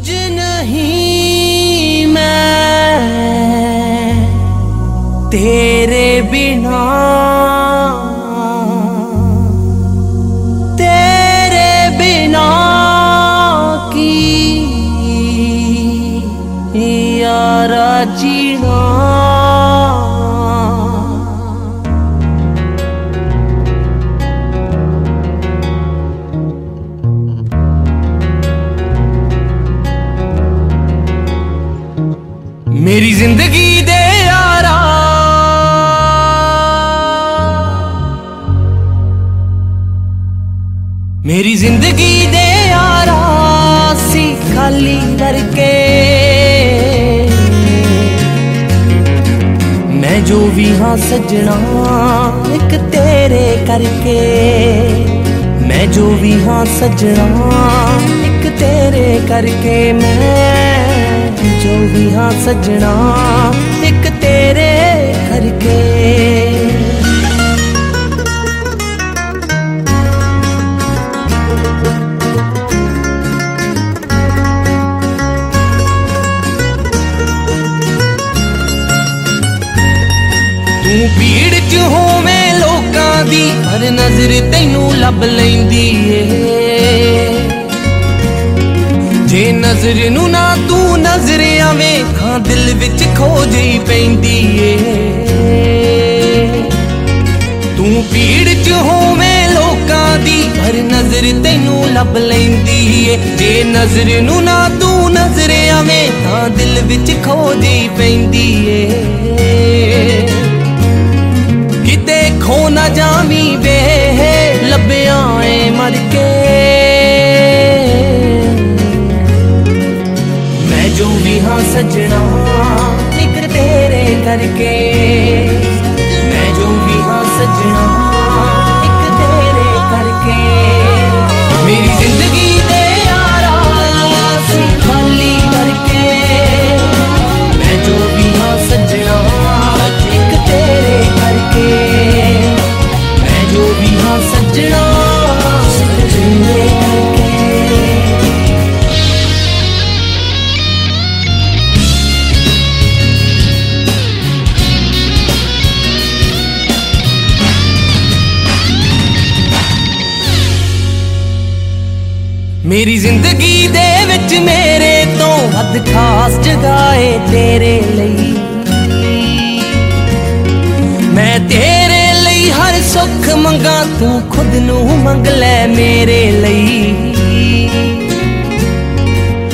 ਕੁਝ ਨਹੀਂ ਮੈਂ ਤੇਰੇ ਬਿਨਾ ਤੇਰੇ ਬਿਨਾ ਕੀ ਯਾਰਾ ਜੀਣਾ ਮੇਰੀ ਜ਼ਿੰਦਗੀ ਦੇ ਯਾਰਾ ਮੇਰੀ ਜ਼ਿੰਦਗੀ ਦੇ ਯਾਰਾ ਸੀ ਖਾਲੀ ਕਰਕੇ। ਮੈਂ ਜੋ ਵੀ ਹਾਂ ਸਜਣਾ ਇੱਕ ਤੇਰੇ ਕਰਕੇ। ਮੈਂ ਜੋ ਵੀ ਹਾਂ ਸਜਣਾ ਇੱਕ ਤੇਰੇ ਕਰਕੇ। ਮੈਂ ਜੋ ਵੀ ਹਾਂ ਸੱਜਣਾ, ਇੱਕ ਤੇਰੇ ਕਰਕੇ। ਤੂੰ ਭੀੜ ਚ ਹੋਵੇਂ ਲੋਕਾਂ ਦੀ, ਹਰ ਨਜ਼ਰ ਤੈਨੂੰ ਲੱਭ ਲੈਂਦੀ ਏ। ਜੇ ਨਜ਼ਰ ਨੂੰ ਨਾ ਤੂੰ ਨਜ਼ਰ ਆਵੇਂ, ਤਾਂ ਦਿਲ ਵਿੱਚ ਖੋ ਹੀ ਪੈਂਦੀ ਏ। ਤੂੰ ਪੀੜ ਚ ਹੋਵੇਂ ਲੋਕਾਂ ਦੀ, ਪਰ ਨਜ਼ਰ ਤੈਨੂੰ ਲੱਭ ਲੈਂਦੀ ਏ। ਜੇ ਨਜ਼ਰ ਨੂੰ ਨਾ ਤੂੰ ਨਜ਼ਰ ਆਵੇਂ, ਤਾਂ ਦਿਲ ਵਿੱਚ ਖੋ ਹੀ ਪੈਂਦੀ ਏ। ਕਿਤੇ ਖੋ ਨਾ ਜਾਵੀਂ ਵੇ, ਲੱਭਿਆ ਏ ਮਰ ਕੇ। ਸਜਣਾ ਇੱਕ ਤੇਰੇ ਕਰਕੇ। ਮੇਰੀ ਜ਼ਿੰਦਗੀ ਦੇ ਵਿੱਚ ਮੇਰੇ ਤੋਂ ਵੱਧ ਖਾਸ ਜਗਾਏ ਤੇਰੇ ਲਈ। ਮੈਂ ਤੇਰੇ ਲਈ ਹਰ ਸੁੱਖ ਮੰਗਾ ਤੂੰ ਖੁਦ ਨੂੰ ਮੰਗ ਲੈ ਮੇਰੇ ਲਈ।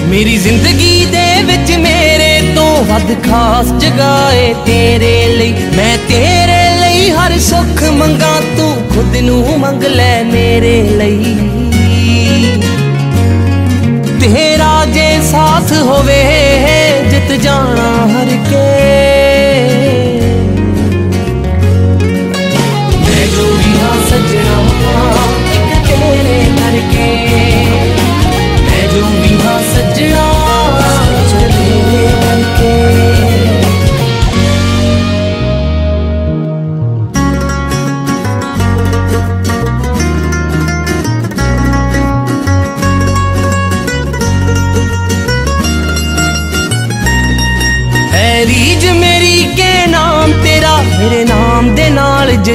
ਮੇਰੀ ਜ਼ਿੰਦਗੀ ਦੇ ਵਿੱਚ ਮੇਰੇ ਤੋਂ ਵੱਧ ਖਾਸ ਜਗਾਏ ਤੇਰੇ ਲਈ। ਮੈਂ ਤੇਰੇ ਲਈ ਹਰ ਸੁੱਖ ਮੰਗਾ ਤੂੰ ਖੁਦ ਨੂੰ ਮੰਗ ਲੈ ਮੇਰੇ ਲਈ। ਤੇਰਾ ਜੇ ਸਾਥ ਹੋਵੇ।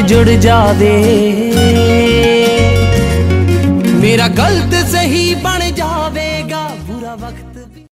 ਜੁੜ ਜਾਵੇ। ਮੇਰਾ ਗਲਤ ਸਹੀ ਬਣ ਜਾਵੇਗਾ ਬੁਰਾ ਵਕਤ